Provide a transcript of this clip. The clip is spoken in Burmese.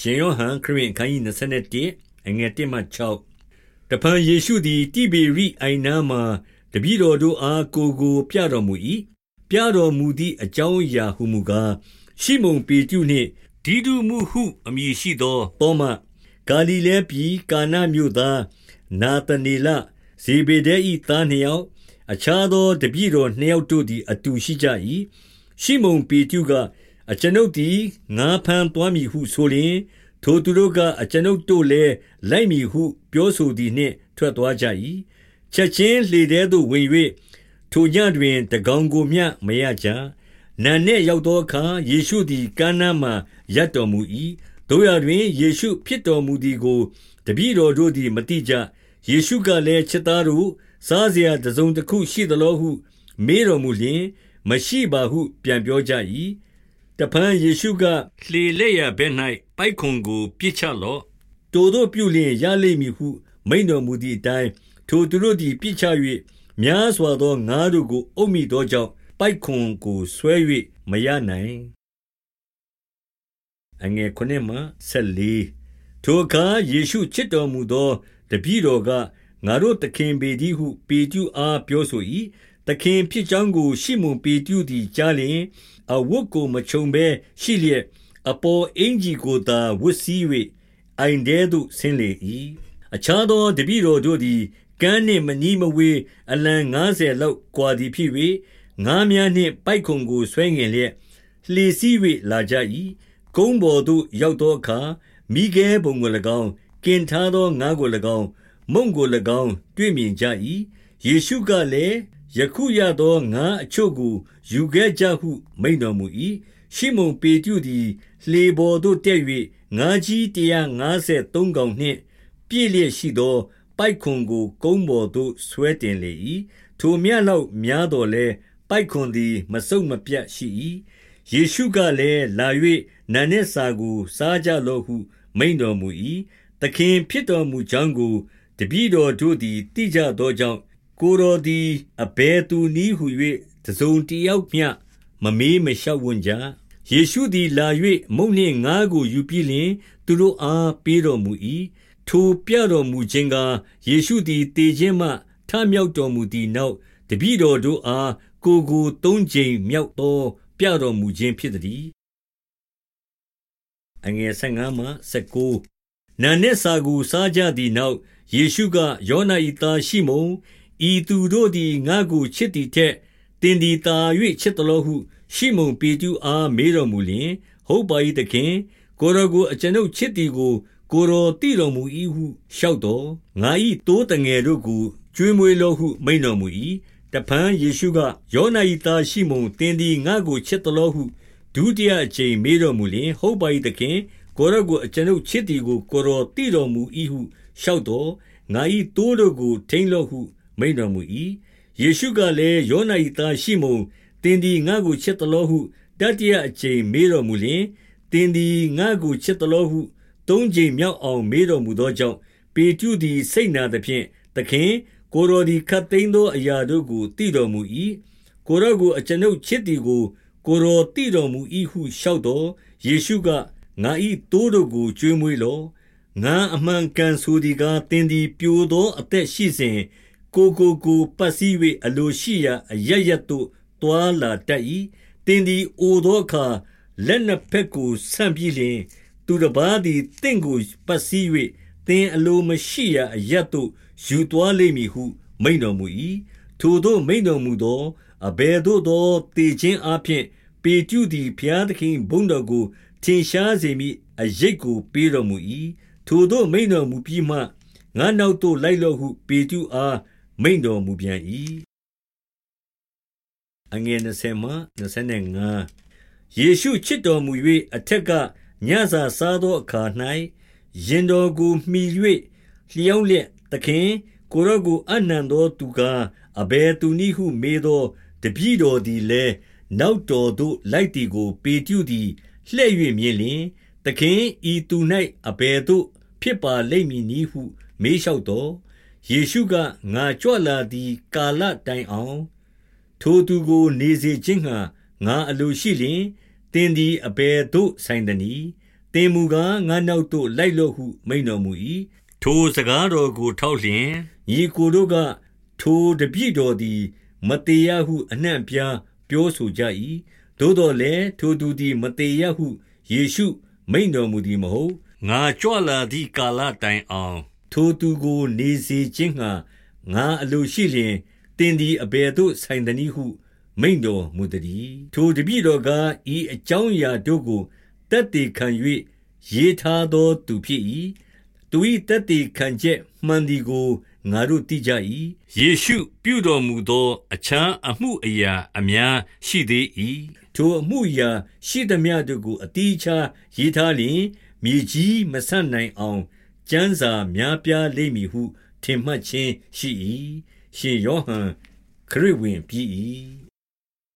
ရှင်ယောဟန်ခရစ်အခန်းကြီး21အငယ်1မှ6တပန်ယေရှုသည်တိဘေရိအိုင်နာမှတပည့်တော်တို့အားကိုကိုပြတော်မူ၏ပြတော်မူသည့်အကြောင်းအရာဟုမူကားရှိမုန်ပေတုနှင့်ဒီဒုမှုဟုအမည်ရှိသောသောမဂါလိလဲပြည်ကာနာမြို့သားနာသနေလဇေဘေဒဲ၏သားနှစ်ယောက်အခြားသောတပည့်တော်နှစ်ယောက်တို့သည်အတူရှိကြ၏ရှိမုန်ပေတုက အကျွန်ုပ်သည်ငါဖန်သွားမည်ဟုဆိုလျင်ထိုသူတို့ကအကျွန်ုပ်တို့လည်းလိုက်မည်ဟုပြောဆိုသည်နှင့်ထွက်သွားကြ၏ချက်ချင်းလှေထဲသို့ဝင်၍ထိုညတွင်တကောင်ကိုမျှမရကြနန်နှင့်ရောက်သောအခါယေရှုသည်ကမ်းနားမှရပ်တော်မူ၏တို့ရတွင်ယေရှုဖြစ်တော်မူသည်ကိုတပည့်တော်တို့သည်မတိကြယေရှုကလည်းချက်သားတို့စားစရာတစုံတစ်ခုရှိသလိုဟု မေးတော်မူလျင်မရှိပါဟု ပြန်ပြောကြ၏ တဖန်ယေရှုကလှေလက်ရဘဲ၌ပိုက်ခွန်ကိုပြစ်ချလော့တိုတို့ပြုလျင်ရလိမ့်မည်ဟု မိန်တော်မူသည့်အတိုင်းထိုသူတို့သည်ပြစ်ချ၍များစွာသောငါးတို့ကိုအုပ်မိသောကြောင့်ပိုက်ခွန်ကိုဆွဲ၍မရနိုင်အငယ်ခုနှစ်မှဆက်လီထိုအခါယေရှုချစ်တော်မူသောတပည့်တော်ကငါတို့သခင်ပေတည်းဟု ပေတျုအားပြောဆို၏သခင်ဖြစ်ကြောင်းကို ရှိမုန်ပေတျုသည်ကြားလျင် အဝတ်ကိုမခြုံဘဲရှိလျက် အပေါ်အင်ကြီးကိုသာဝတ်စည်း၍အိုင်တဲသို့ဆင်းလေ၏အခြားသောတပည့်တော်တို့သည်ကမ်းနှင့်မနီးမဝေးအလံ90လောက်ကွာသည်ဖြစ်၍ငားများနှင့်ပိုက်ခုံကိုဆွဲငင်လျက်လှေစည်း၍လာကြ၏ကုန်းပေါ်သို့ရောက်သောအခါမိခဲပုံကို၎င်းကင်ထားသောငါးကို၎င်းမုံကို၎င်း တွေ့မြင်ကြ၏ယေရှုကလည်း ယခုရသောငါအချို့ကိုယူခဲ့ကြဟု မိန်တော်မူ၏ရှိမုန်ပေတျုသည်လှေပေါ်သို့တက်၍ငါးကြီး153ကောင်နှင့် ပြည့်လျက်ရှိသော ပိုက်ခွန်ကို ကုန်းပေါ်သို့ဆွဲတင်လေ၏ထိုမြတ်လောက်များတော်လဲပိုက်ခွန်သည် မစုံမပြတ်ရှိ၏ယေရှုကလည်းလာ၍နန်းနှင့်စာကို စားကြလော့ဟု မိန်တော်မူ၏သခင်ဖြစ်တော်မူကြောင်းကိုတပည့်တော်တို့သည်သိကြသောကြောင့် ကိုယ်တော်သည်အဘယ်သူနည်းဟု၍တစုံတယောက်မျှမမေးမလျှောက်ဝံ့ကြယေရှုသည်လာ၍မုန့်နှင့်ငါးကိုယူပြီးလျှင်သူတို့အားပေးတော်မူ၏ထိုပြတော်မူခြင်းကားယေရှုသည်တည်ခြင်းမှထမြောက်တော်မူသည့်နောက်တပည့်တော်တို့အားကိုကိုသုံးချိန်မြောက်သောပြတော်မူခြင်းဖြစ်သည်အငယ်15မှ19နာနဲ့စာကိုစားကြသည့်နောက်ယေရှုကယောနာ၏သားရှိမုန် ဤသူတို့သည်ငါ့ကိုချစ်သည်ထက်တင်သည်သာ၍ချစ်သလိုဟု ရှိမုန်ပေတျုအားမေးတော်မူလျင် ဟုတ်ပါ၏သခင်ကိုရောကိုအကျွန်ုပ်ချစ်သည်ကို ကိုရောသိတော်မူ၏ဟုလျှောက်တော်ငါ၏တိုးတငယ်တို့ကိုကျွေးမွေးလောဟုမိန်တော်မူ၏တဖန်ယေရှုကယောနာ၏သားရှိမုန်တင်သည်ငါ့ကိုချစ်သလိုဟုဒုတိယအကြိမ်မေးတော်မူလျင်ဟုတ်ပါ၏သခင်ကိုရောကိုအကျွန်ုပ်ချစ်သည်ကိုကိုရောသိတော်မူ၏ဟုလျှောက်တော်ငါ၏တိုးတို့ကိုထိန်လောဟု မိန်တော်မူ၏ယေရှုကလည်းယောနာ၏သားရှိမုန်တင်သည်ငါ့ကိုချစ်သလိုဟုတတိယအကြိမ်မေးတော်မူလျင်တင်သည်ငါ့ကိုချစ်သလိုဟုသုံးကြိမ်မြောက်အောင်မေးတော်မူသောကြောင့်ပေတျုသည်စိတ်နာသဖြင့်သခင်ကိုယ်တော်သည်ခတ်သိမ်းသောအရာတို့ကိုသိတော်မူ၏ကိုယ်တော်ကိုအကျွန်ုပ်ချစ်သည်ကိုကိုယ်တော်သိတော်မူ၏ဟုလျှောက်တော်ယေရှုကငါ၏တိုးတို့ကိုကျွေးမွေးလောငါအမှန်ကန်ဆိုသည်ကားတင်းသည်ပြိုသောအသက်ရှိစဉ် ကိုကိုကိုပတ်စည်း၍အလိုရှိရာအရရတ်သို့တွာလာတတ်၏တင်းသည်အိုသောအခါလက်နှစ်ဖက်ကိုဆန့်ပြီးလျင် သူတစ်ပါးသည်တင့်ကိုပတ်စည်း၍တင်းအလိုမရှိရာအရတ်သို့ယူသွားလိမ့်မည်ဟု မိန်တော်မူ၏ထိုတို့မိန်တော်မူသောအဘယ်သို့သောတေခြင်းအဖျင်ပေတျုသည်ဘုရားသခင်ဘုန်းတော်ကိုထင်ရှားစေမိအရိတ်ကိုပေးတော်မူ၏ထိုတို့မိန်တော်မူပြီးမှငါနောက်သို့လိုက်လော့ဟုပေတျုအား မိန်တော်မူပြန်၏အငယ်20မှ25ယေရှုချစ်တော်မူ၍အထက်ကညစာစားသောအခါ၌ရင်တော်ကိုမှီ၍လျောင်းလျက်သခင်ကိုရောကိုအနံသောသူကားအဘယ်သူနည်းဟုမေးသောတပည့်တော်သည်လည်းနောက်တော်သို့လိုက်သည်ကို ပေတျုသည်လှဲ့၍မြင်လျင်သခင်ဤသူ၌အဘယ်သို့ ဖြစ်ပါလိမ့်မည်နည်းဟု မေးလျှောက်တော် ယေရှုကငါကြွလာသည်ကာလတိုင်အောင် ထိုသူကို နေစေခြင်းငှာငါအလိုရှိလျင်တင်းသည်အဘယ်သို့ဆိုင်သနည်းတသင်မူကားငါနောက်သို့လိုက်လော့ဟု မိန်တော်မူ၏။ထိုစကားတော်ကို ထောက်လျင်ညီကိုတို့က၊ထိုတပည့်တော်သည်မသေရဟုအနှံ့အပြားပြောဆိုကြ၏။သို့သော်လည်းထိုသူသည်မသေရဟုယေရှု မိန့်တော်မူသည်မဟုတ်။ငါကြွလာသည်ကာလတိုင်အောင် ထိုသူကိုနေစေခြင်းငှါငါအလိုရှိလျှင်၊သင်သည်အဘယ်သို့ဆိုင်သနည်းဟု မိန့်တော်မူသတည်း။ထိုတပည့်တော်ကား၊ဤအကြောင်းအရာတို့ကိုသက်သေခံ၍ရေးထားသောသူဖြစ်၏။သူ၏သက်သေခံချက်မှန်သည်ကိုငါတို့သိကြ၏။ယေရှုပြုတော်မူသောအခြားအမှုအရာအများရှိသေး၏။ထိုအမှုအရာရှိသမျှတို့ကိုအသီးအခြားရေးထားလျှင်မြေကြီးမဆနိုင်အောင် ကျမ်းစာများပြားလိမ့်မည်ဟု ထင်မှတ်ခြင်းရှိ၏။ရှင်ယောဟန်ခရစ်ဝင်ပြီး၏